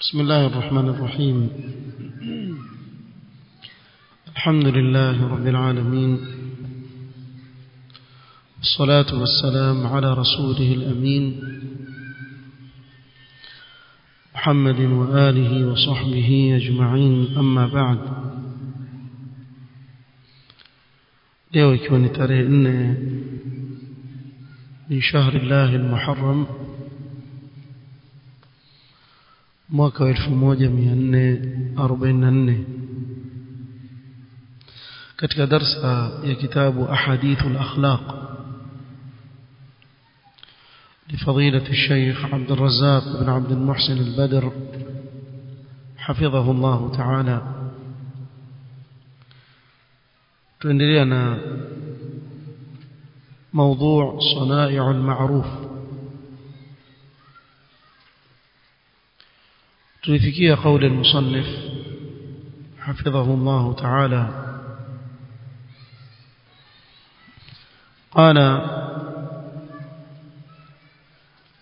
بسم الله الرحمن الرحيم. الحمد لله رب العالمين. الصلاة والسلام على رسوله الأمين. محمد وآله وصحبه أجمعين. أما بعد. Leo ikiwa ni tarehe nne ni shahri mwaka wa 1444 katika darsa ya kitabu ahadithu al-akhlaq لفضيلة الشيخ عبد الرزاق بن عبد المحسن البدر حفظه الله تعالى تندرينا موضوع صنائع المعروف تلفكي قول المصنف حفظه الله تعالى. قال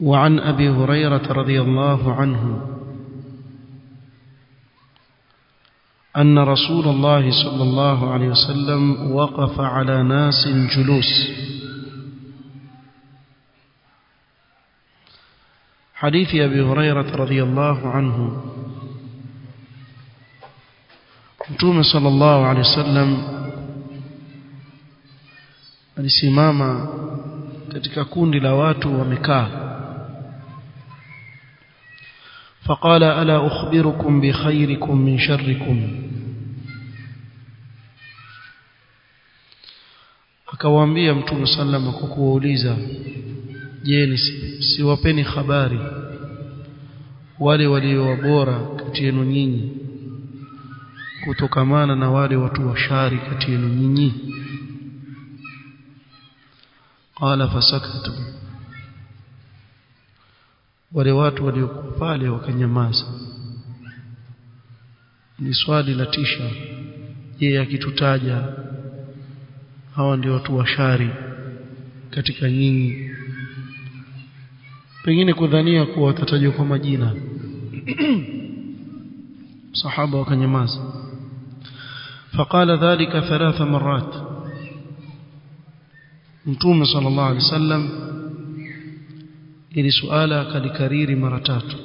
وعن أبي هريرة رضي الله عنه أن رسول الله صلى الله عليه وسلم وقف على ناس جلوس حديث أبي هريرة رضي الله عنه Mtume sallallahu alaihi wasallam alisimama katika kundi la watu wamekaa فقال ألا أخبركم بخيركم من شركم akawaambia mtume sallama kwa kuwauliza je siwapeni habari wale walio bora kati yenu nyinyi kutokamana na wale watu washari kati yenu nyinyi? Qala fasakatu. Wale watu waliokuwa pale wakanyamaza. Ni swali la tisha je akitutaja hawa ndio watu washari katika nyinyi pengine kudhania kuwa watatajwa kwa majina sahaba wakanyamaza فقال ذلك ثلاث مرات متوم صلى الله عليه وسلم ili suala kalikariri mara tatu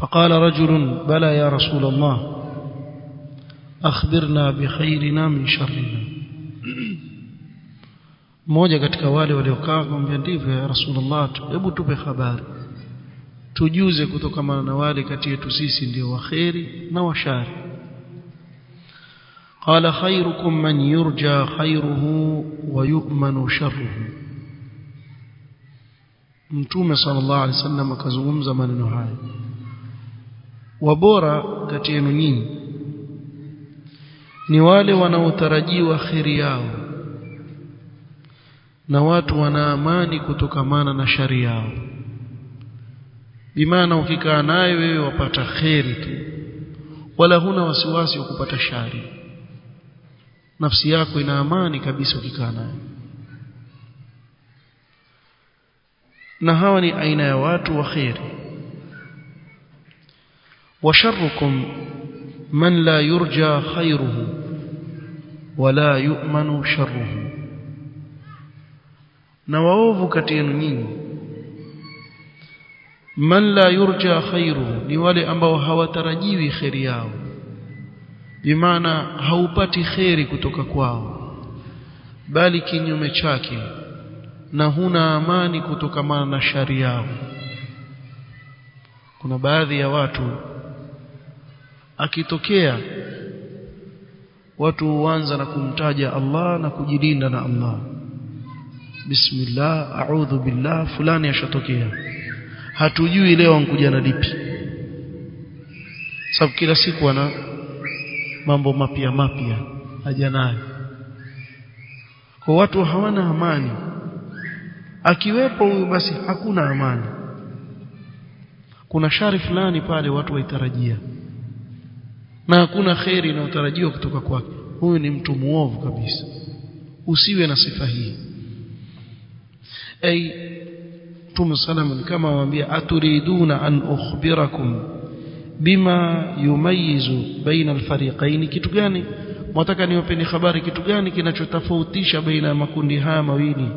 فقال رجل بلى يا رسول الله أخبرنا بخيرنا من شرنا mmoja katika wale waliokaa kumwambia ndivyo ya rasulullah hebu tupe habari tujuze kutokana na wale kati yetu sisi ndio waheri na washari قال خيركم من يرجى خيره ويؤمن شره mtume sallallahu alaihi wasallam akazungumza maneno haya wabora kati yenu nyinyi ni wale wanaotarajiwa kheri yao na watu wana amani kutokamana na shari yao bimaana ukikaa naye wewe wapata kheri tu. Wala huna wasiwasi wa kupata shari. Nafsi yako ina amani kabisa ukikaa naye na hawa ni aina ya watu wa kheri. Washarrukum man la yurja khairuhu wala yu'manu sharruhu na waovu kati yenu nyinyi. Man la yurja khairu ni wale ambao hawatarajiwi kheri yao. Bimaana haupati kheri kutoka kwao bali kinyume chake na huna amani kutokamana na shari yao. Kuna baadhi ya watu akitokea watu huanza na kumtaja Allah na kujilinda na Allah bismillah a'udhu billah fulani ashatokea. Hatujui leo ankuja na lipi. Sababu kila siku ana mambo mapya mapya haja nayo. Kwa watu hawana amani. Akiwepo huyu basi hakuna amani. Kuna shari fulani pale watu waitarajia. Na hakuna kheri inayotarajiwa kutoka kwake. Huyu ni mtu muovu kabisa. Usiwe na sifa hii أي ثم سلم كما وانبيا أتريدون أن أخبركم بما يميز بين الفريقين؟ كتغاني متكني وبني خبر كتغاني كنا تفوتيش بين ما كندها مويني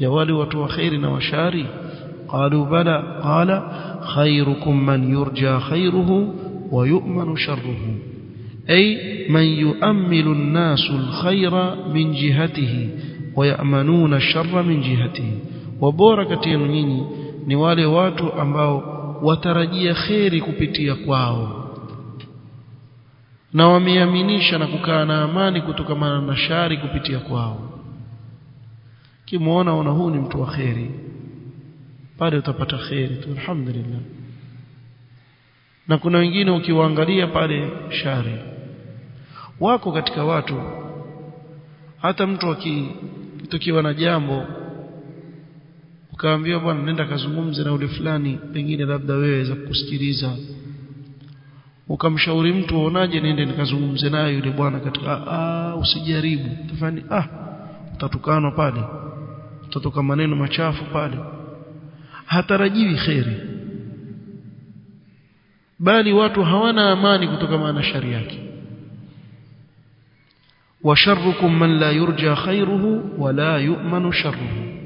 يا والي وتو خيرنا وشاري قالوا بلى. قال خيركم من يرجى خيره ويؤمن شره. أي من يؤمل الناس الخير من جهته ويأمنون الشر من جهته. Wa bora kati yenu nyinyi ni wale watu ambao watarajia kheri kupitia kwao. Na wameaminisha na kukaa na amani kutokamana na shari kupitia kwao. Kimuona una huu ni mtu wa kheri pale utapata kheri tu alhamdulillah. Na kuna wengine ukiwaangalia pale shari wako katika watu. Hata mtu akitokiwa na jambo ukaambiwa bwana nenda kazungumze na ule fulani pengine labda wewe za kukusikiliza. Ukamshauri mtu aonaje niende nikazungumze naye yule bwana katika ah usijaribu. Tafani ah utatukanwa pale utatoka maneno machafu pale. Hatarajiwi khairi bali watu hawana amani kutokana na shari yake. Washarrukum man la yurja khairuhu wala yu'manu sharruhu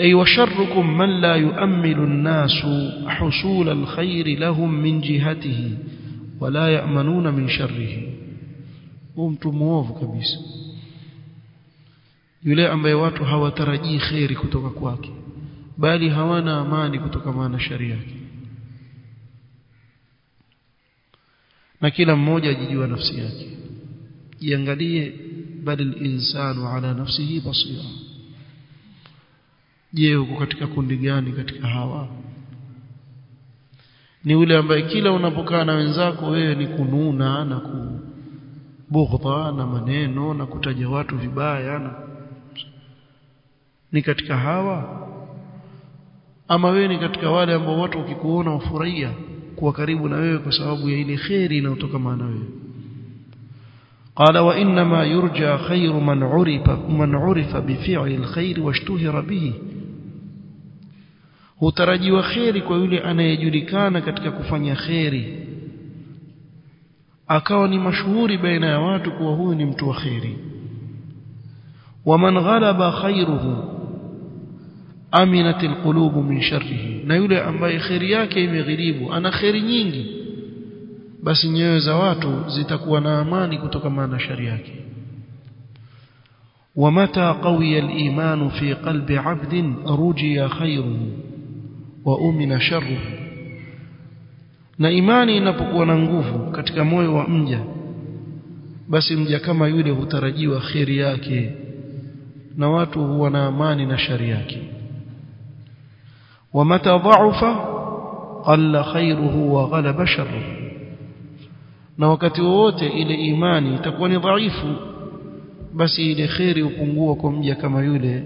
أي وشركم من لا يؤمل الناس حصول الخير لهم من جهته ولا يأمنون من شره mtu muovu kabisa yule ambaye watu hawatarajii kheri kutoka kwake bali hawana amani kutoka na shari yake na kila mmoja ajijua nafsi yake jiangalie bali insanu ala nafsihi basira je uko katika kundi gani katika hawa ni yule ambaye kila unapokaa na wenzako wewe ni kununa na kubughdha na maneno na kutaja watu vibaya na ni katika hawa ama wewe ni katika wale ambao watu wakikuona wafurahia kuwa karibu na wewe kwa sababu ya ile kheri inayotoka na wewe قال وانما يرجى خير من عرف من عرف بفعل الخير واشتهر به hutarajiwa kheri kwa yule anayejulikana katika kufanya kheri akawa ni mashuhuri baina ya watu kuwa huyu ni mtu wa kheri waman ghalaba khairuhu aminat alqulubu min sharrihi na yule ambaye kheri yake imeghilibu ana kheri nyingi basi nyoyo za watu zitakuwa na amani kutokana na shari yake ومتى قوي الإيمان في قلب عبد رجي خيره وأمن شره na imani inapokuwa na nguvu katika moyo wa mja basi mja kama yule hutarajiwa kheri yake na watu huwa na amani na shari yake ومتى ضعف قل خيره وغلب شره na wakati wowote ile imani itakuwa ni dhaifu basi ile kheri upungua kwa mja kama yule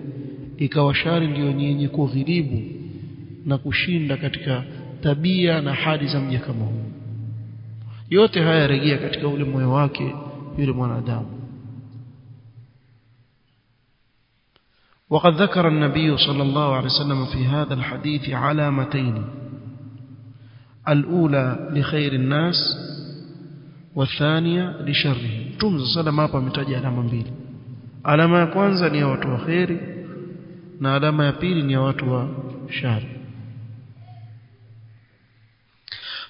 ikawa shari ndiyo yenye kughilibu na kushinda katika tabia na hali za mja kama huyo yote haya yarejea katika ule moyo wake yule mwanadamu وقد ذكر النبي صلى الله عليه وسلم في هذا الحديث علامتين الأولى لخير الناس والثانية لشره Mtume صلى الله hapa ametaja alama mbili alama ya kwanza ni ya watu wa khairi na alama ya pili ni ya watu wa shari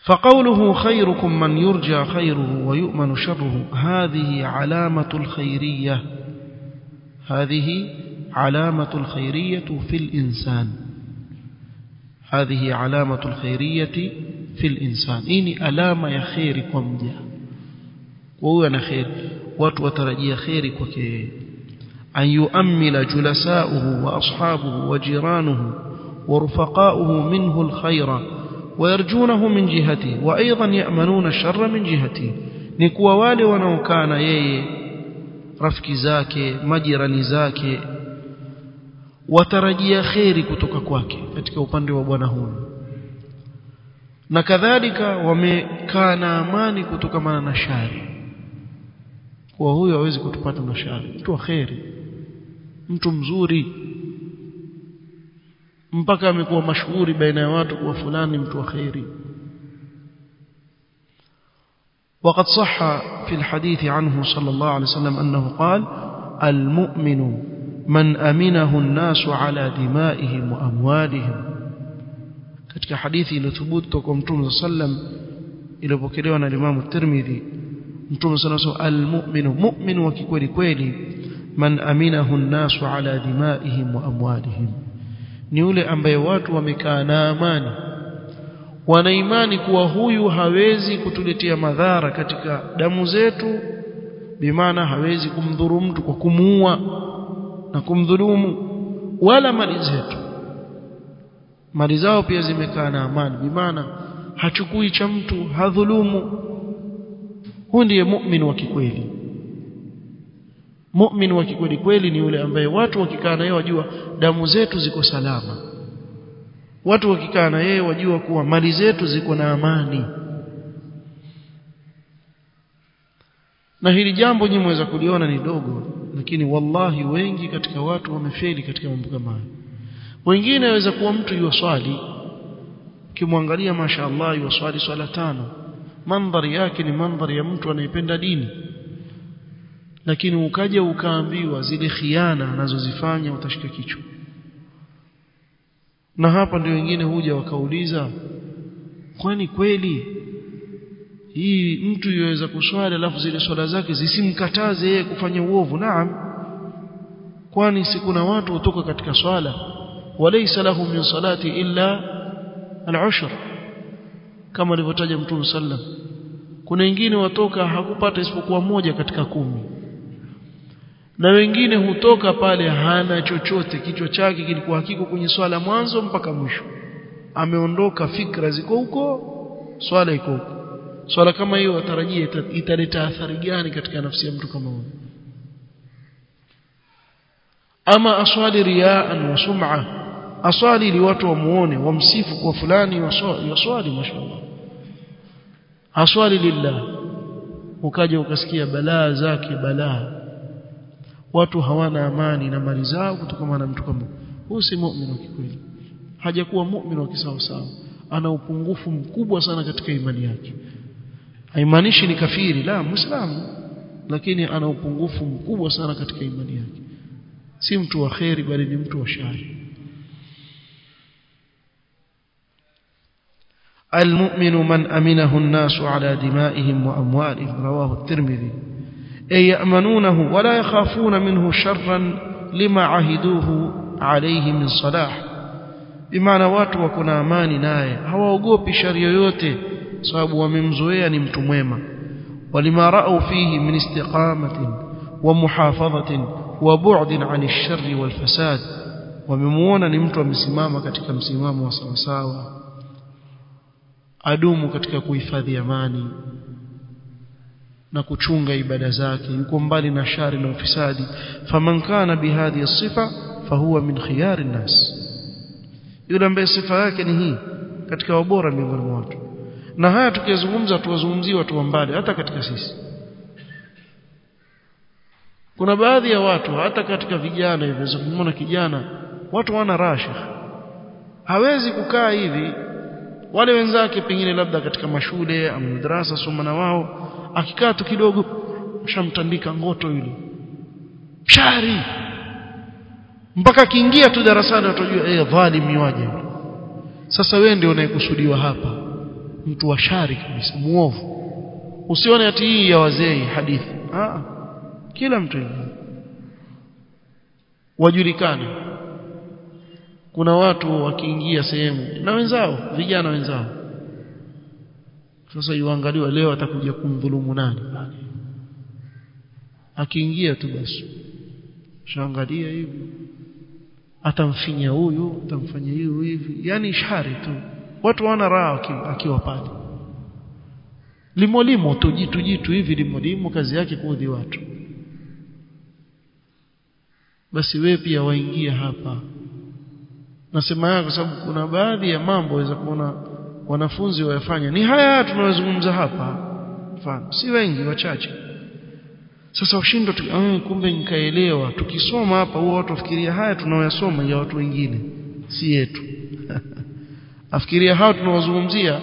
فقوله خيركم من يرجى خيره ويؤمن شره هذه علامة الخيرية. هذه علامة الخيرية في الإنسان. هذه علامة الخيرية في الإنسان. إني ألام يا خيركم كمجا وهو أنا خير. watu watarajia kheri kwake yeye an yuammila julasauhu wa ashabuhu wa ويرجونه من جهته وأيضا يأمنون الشر من جهته نكوا wale wanaokana yeye rafiki zake majirani zake watarajia kheri kutoka kwake katika upande wa bwana huyu na kadhalika wamekaa na amani kutokamana na shari kwa huyo hawezi kutupata na shari mtu wa kheri mtu mzuri Mpaka amekuwa mashuhuri baina ya watu kuwa fulani mtu wa khairi وقد صح في الحديث عنه صلى الله عليه وسلم أنه قال المؤمن من أمنه الناس على دمائهم وأموالهم katika hadithi iliyothubutu kwa Mtume sallam iliyopokelewa na Imam Tirmidhi Mtume sallallahu almu'minu mu'min wa kikweli kweli man aminahu an-nasu ala dimaihim wa amwalihim ni yule ambaye watu wamekaa na amani. Wana imani kuwa huyu hawezi kutuletea madhara katika damu zetu bimaana hawezi kumdhuru mtu kwa kumuua na kumdhulumu wala mali zetu. Mali zao pia zimekaa na amani bimaana hachukui cha mtu hadhulumu. Huyu ndiye muumini wa kikweli mu'min wa kikweli kweli ni yule ambaye watu wakikaa na yeye wajua damu zetu ziko salama. Watu wakikaa na yeye wajua kuwa mali zetu ziko na amani. Na hili jambo nyinyi mweza kuliona ni dogo lakini wallahi wengi katika watu wamefeli katika mambo kama haya wengine waweza kuwa mtu yuswali kimwangalia mashaallah yuswali swala tano. Mandhari yake ni mandhari ya mtu anayependa dini lakini ukaja ukaambiwa zile khiana anazozifanya utashika kichwa. Na hapa ndio wengine huja wakauliza kwani kweli hii mtu yuweza kuswali alafu zile swala zake zisimkataze yeye kufanya uovu? Naam. Kwani si kuna watu hutoka katika swala walaysa lahu min salati illa al-ushr. Kama alivyotaja mtume sallam kuna wengine watoka hakupata isipokuwa moja katika kumi na wengine hutoka pale hana chochote. Kichwa chake kilikuwa hakiko kwenye swala mwanzo mpaka mwisho. Ameondoka fikra ziko huko swala iko huko. Swala kama hiyo atarajia italeta athari gani katika nafsi ya mtu kama huyo ama aswali riaan wa sum'a. Aswali ili watu wamuone wamsifu kwa fulani waswali mashallah. Aswali lillah. Ukaja ukasikia balaa zake balaa watu hawana amani na mali zao kutokana na mtu kama huyu si muumini wa kweli hajakuwa muumini wa kisawa sawa ana upungufu mkubwa sana katika imani yake haimaanishi ni kafiri la muislamu lakini ana upungufu mkubwa sana katika imani yake si mtu wa kheri bali ni mtu wa shari المؤمن من أمنه الناس على دمائهم وأموالهم رواه الترمذي أي يأمنونه ولا يخافون منه شرا لما عهدوه عليه من صلاح بمعنى watu wako na amani naye hawaogopi shari yoyote sababu wamemzoea ni mtu mwema walima ra'u fihi min istiqamatin wa muhafadhatin wa bu'din 'an ash-sharri wal fasad wamemuona ni mtu amesimama katika msimamo wa sawa sawa adumu katika kuhifadhi amani na kuchunga ibada zake yuko mbali na shari na ufisadi. Faman kana bihadhi sifa fahuwa min khiyari nas. Yule ambaye sifa yake ni hii katika wabora miongoni mwa watu. Na haya tukizungumza tuwazungumzie watu wa mbali hata katika sisi. Kuna baadhi ya watu hata katika vijana hivi unaweza kijana watu wana rasha hawezi kukaa hivi. Wale wenzake pengine labda katika mashule au madrasa soma na wao akikaa tu kidogo ushamtandika ngoto yule. Shari mpaka akiingia tu darasani atajua eh dhalim waje. Sasa wewe ndio unayekusudiwa hapa. Mtu wa shari kabisa muovu. Usione ati hii ya wazee hadithi. Ah kila mtu wajulikane. Kuna watu wakiingia sehemu na wenzao vijana wenzao sasa iwaangaliwa leo atakuja kumdhulumu nani? Akiingia tu basi. Shaangalia hivi. Atamfinya huyu atamfanya hiyo hivi. Yani ishari tu. Watu wana raha akiwa pale. Limo limo tu jitu jitu hivi limo limo kazi yake kuudhi watu. Basi wewe pia waingia hapa. Nasema haya kwa sababu kuna baadhi ya mambo waweza kuona wanafunzi wayafanya ni haya tunayozungumza hapa. Mfano si wengi wachache. Sasa ushindo eh, kumbe nikaelewa. Tukisoma hapa huwa watu wafikiria haya tunaoyasoma ya watu wengine si yetu. Afikiria hao tunawazungumzia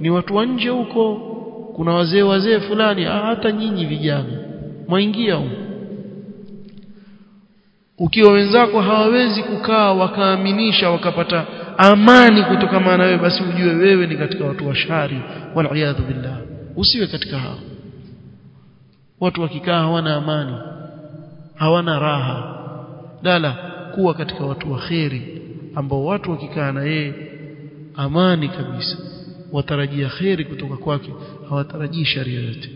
ni watu wa nje huko. Kuna wazee wazee fulani ah, hata nyinyi vijana mwaingia huko. Ukiwa wenzako hawawezi kukaa wakaaminisha wakapata amani kutokana na wewe basi ujue wewe ni katika watu wa shari wal billah usiwe katika hao watu wakikaa hawana amani hawana raha dala kuwa katika watu wa kheri ambao watu wakikaa na yeye amani kabisa watarajia kheri kutoka kwake hawatarajii shari yoyote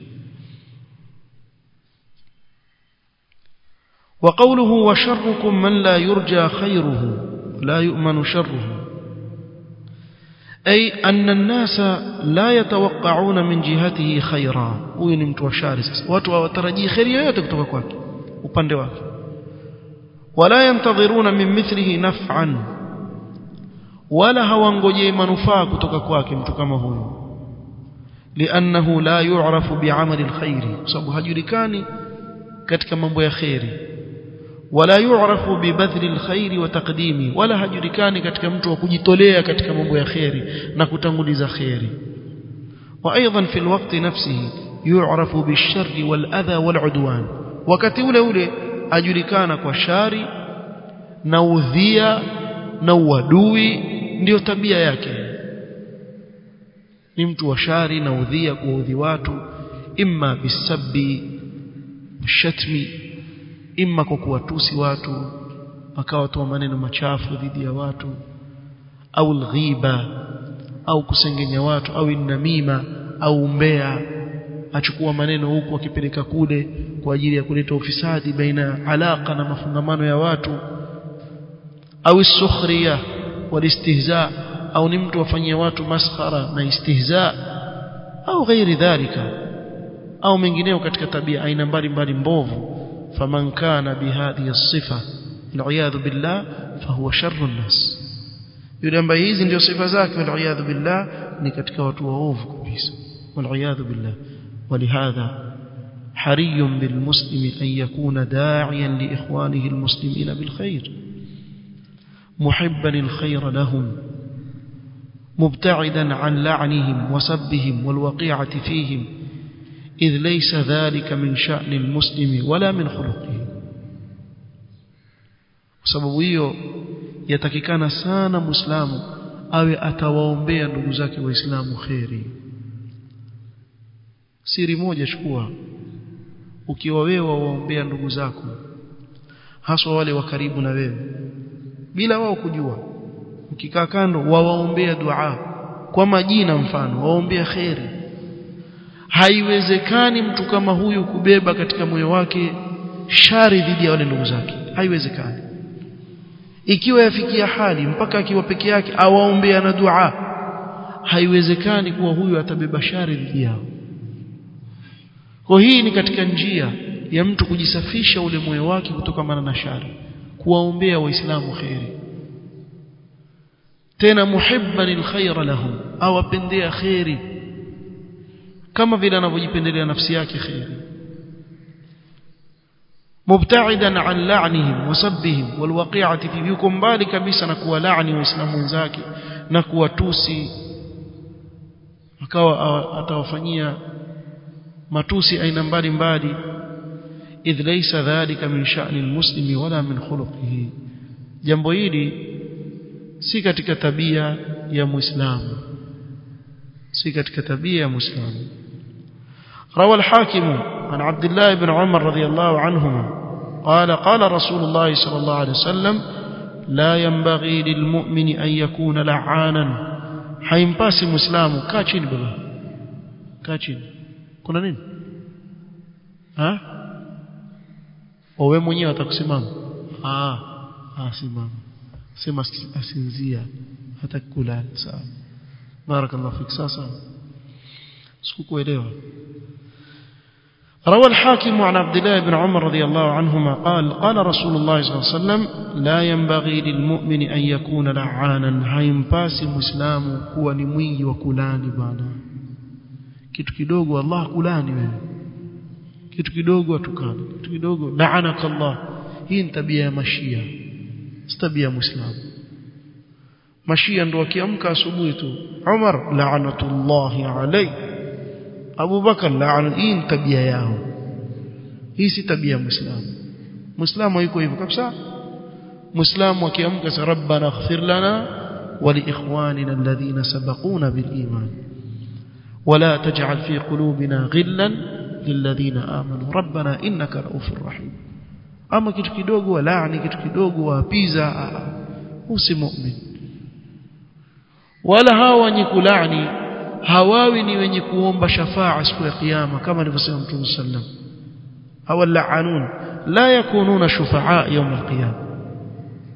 وقوله وشركم من لا يرجى خيره لا يؤمن شره أي أن الناس لا يتوقعون من جهته خيرا huyu ni mtu wa shari sasa watu hawatarajii khairi yoyote kutoka kwake upande wake wala yantadhiruna min mithlihi naf'an wala hawangojei manufaa kutoka kwake mtu kama huyu li'annahu la yu'rafu bi'amali alkhairi kwa sababu hajulikani katika mambo ya khairi wala yu'rafu bibadhli alkhairi wa taqdimi wala hajulikani katika mtu wa kujitolea katika mambo ya khairi na kutanguliza khairi wa aidan fi alwaqti nafsihi yu'rafu bisharri waladha wal'udwan wakati ule ule ajulikana kwa shari na udhia na uadui ndiyo tabia yake. Ni mtu wa shari na udhia kuudhi watu imma bisabbi shatmi imma kwa kuwatusi watu akawatoa maneno machafu dhidi ya watu au lghiba au kusengenya watu au namima au mbea achukua maneno huku akipeleka kule kwa ajili ya kuleta ufisadi baina alaka na mafungamano ya watu au sukhriya walistihza au ni mtu afanyia watu maskhara na istihza au ghairi dhalika au mengineo katika tabia aina mbalimbali mbovu فمن كان بهذه الصفة العياذ بالله فهو شر الناس. يلم بيز ان صفة ذاك والعياذ بالله ني ketika watu waovu والعياذ بالله. ولهذا حري بالمسلم أن يكون داعيا لإخوانه المسلمين بالخير. محبا الخير لهم. مبتعدا عن لعنهم وسبهم والوقيعة فيهم. إذ ليس ذلك من شأن المسلم ولا من خلقه sababu hiyo yatakikana sana muislamu awe atawaombea ndugu zake waislamu kheri siri moja chukua ukiwa wewe waombea ndugu zako haswa wale wa karibu na wewe bila wao kujua ukikaa kando wawaombea dua kwa majina mfano waombea kheri haiwezekani mtu kama huyu kubeba katika moyo wake shari dhidi ya wale ndugu zake. Haiwezekani. Ikiwa yafikia hali mpaka akiwa peke yake awaombea na dua haiwezekani kuwa huyu atabeba shari dhidi yao. Kwa hii ni katika njia ya mtu kujisafisha ule moyo wake kutokana na shari kuwaombea waislamu khairi tena muhibban alkhair lahum awapendea khairi kama vile anavyojipendelea nafsi yake khairi. Mubta'idan an la'nihim wa sabbihim wal waqi'ati fi yukum mbali kabisa na kuwa laani waislamu wenzake na kuwatusi akawa atawafanyia matusi aina mbalimbali. Idh laysa dhalika min sha'ni almuslimi wala min khuluqihi. Jambo hili si katika tabia ya muislamu. Si katika tabia ya muislamu روى الحاكم عن عبد الله بن عمر رضي الله عنهما قال قال رسول الله صلى الله عليه وسلم لا ينبغي للمؤمن أن يكون لعانا. حينباسي مسلم كاتشين بلا كاتشين kuna nini ha wewe mwenyewe atakusimama ah ah simama sema asinzia hata kulala sawa barakallahu fik sasa sikukuelewa روى الحاكم عن عبد الله بن عمر رضي الله عنهما قال قال رسول الله صلى الله عليه وسلم لا ينبغي للمؤمن أن يكون لعانا هيمباسي مسلم هو نموي وكلاني بانا kitu kidogo Allah kulani wewe kitu kidogo atukana kitu kidogo la'anaka Allah hii ni tabia ya mashia si tabia ya muislamu mashia ndo wakiamka asubuhi tu Umar la'natullahi alayhi Abu Bakar la'an hii tabia yao hii si tabia ya Muislamu Muislamu yuko hivyo kabisa Muislamu akiamka sa rabbana ighfir lana wa li ikhwanina alladhina sabaquna bil iman ولا تجعل في قلوبنا غلا للذين آمنوا ربنا إنك رؤوف رحيم ama kitu kidogo walaani kitu kidogo waapiza usi mu'min wala hawa wenye kulaani hawawi ni wenye kuomba shafaa siku ya kiyama kama alivyosema Mtume sallam hawa la'anun la yakununa shufaa يوم القيامه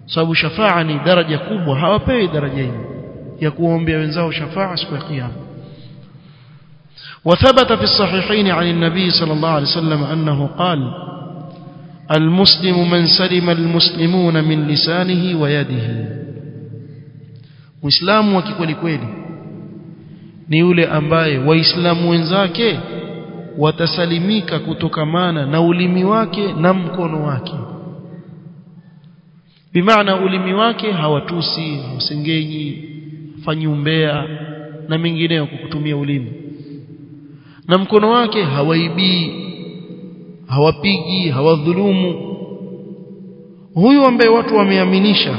sababu shafaa ni daraja kubwa hawapewi daraja hiyo ya kuombea wenzao shafaa siku ya kiyama وثبت في الصحيحين عن النبي صلى الله عليه وسلم أنه قال المسلم من سلم المسلمون من لسانه ويده مسلم وكيكولي kweli ni yule ambaye waislamu wenzake watasalimika kutokamana na ulimi wake na mkono wake. Bimaana ulimi wake hawatusi usengenyi fanyumbea na mengineyo kwa kutumia ulimi. Na mkono wake hawaibii hawapigi hawadhulumu. Huyu ambaye watu wameaminisha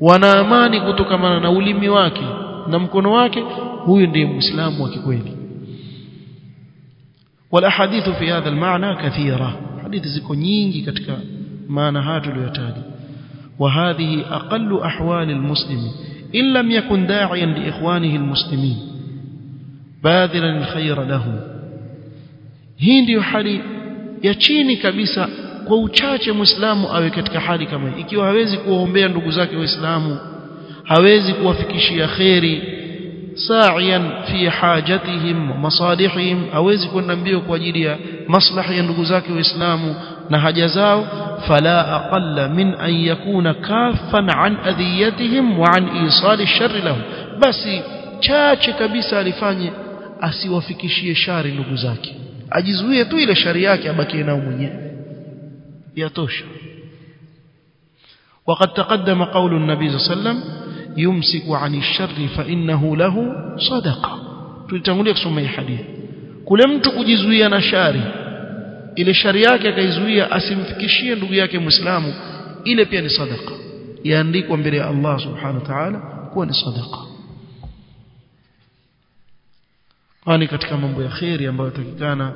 wana amani kutokamana na ulimi wake na mkono wake huyu ndiye muislamu wa kikweli hadithu fi hadha almaana kathira hadithi ziko nyingi katika maana haya tuliyotaja وهذه أقل أحوال المسلم إن لم يكن داعيا لإخوانه المسلمين باذلا الخير لهم hii ndiyo hali ya chini kabisa kwa uchache muislamu awe katika hali kama hii ikiwa hawezi kuwaombea ndugu zake waislamu hawezi kuwafikishia khairi sa'iyan fi hajatihim wa masalihihim hawezi kwenda mbio kwa ajili ya maslahi ya ndugu zake waislamu na haja zao fala aqalla min an yakuna kaffan an adhiyatihim wa an isali sharri lahum basi chache kabisa alifanye asiwafikishie shari ndugu zake ajizuie tu ile shari yake abakie nao mwenyewe yatosha وقد تقدم قول النبي صلى الله عليه وسلم yumsiku ani sharri fa innahu lahu sadaqa. Tulitangulia kusoma hii hadithi. Kule mtu kujizuia na shari ile shari yake akaizuia asimfikishie ndugu yake muislamu ile pia ni sadaqa. Yaandikwa mbele ya Allah subhanahu wa ta'ala kuwa ni sadaqa. Kwani katika mambo ya kheri ambayo takikana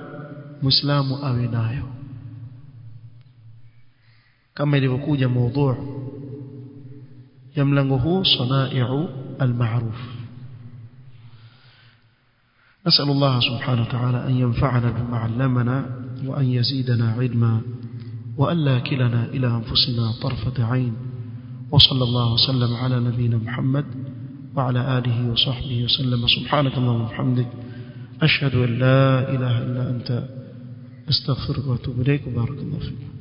muislamu awe nayo. Kama ilivyokuja mada ya mlango huu sanai'u al-ma'ruf نسأل الله سبحانه وتعالى أن ينفعنا بما علمنا وأن يزيدنا علما وأن لا كلنا إلى أنفسنا طرفة عين. وصلى الله وسلم على نبينا محمد وعلى آله وصحبه وسلم. سبحانك اللهم وبحمدك أشهد أن لا إله إلا أنت أستغفرك وأتوب إليك. وبارك الله فيك.